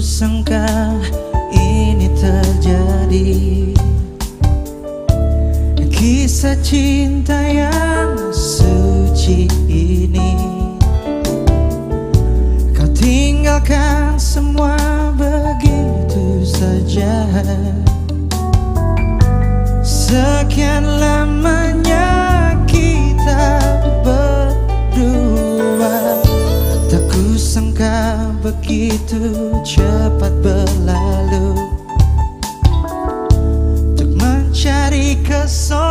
sangka ini terjadi. Kisah cinta yang suci ini Kau tinggalkan semua begitu saja. Sekian lamanya Tak kusangka begitu cepat berlalu. Untuk mencari keselamatan